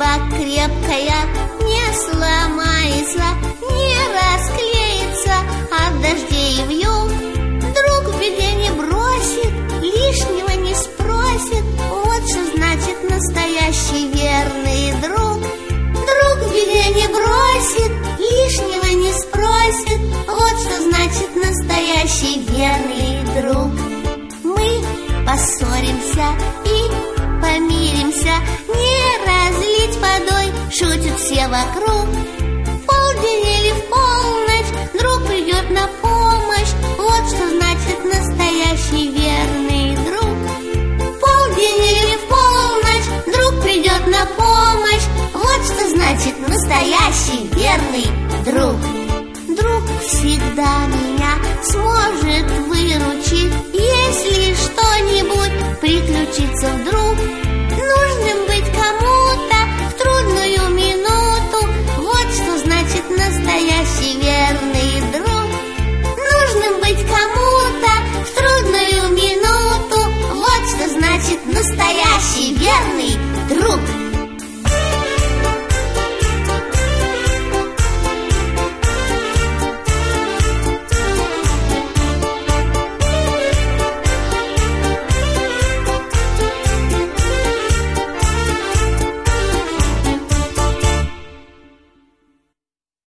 судьба крепкая не сломается не расклеится от дождей в юг друг беде не бросит лишнего не спросит. Вот что значит настоящий верный друг. Друг беде не бросит лишнего не спросит. Вот что значит настоящий верный друг. Мы поссоримся и все вокруг. Полдень в полночь друг придет на помощь. Вот что значит настоящий верный друг. Полдень в полночь друг придет на помощь. Вот что значит настоящий верный друг и друг.